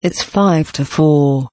It's five to four.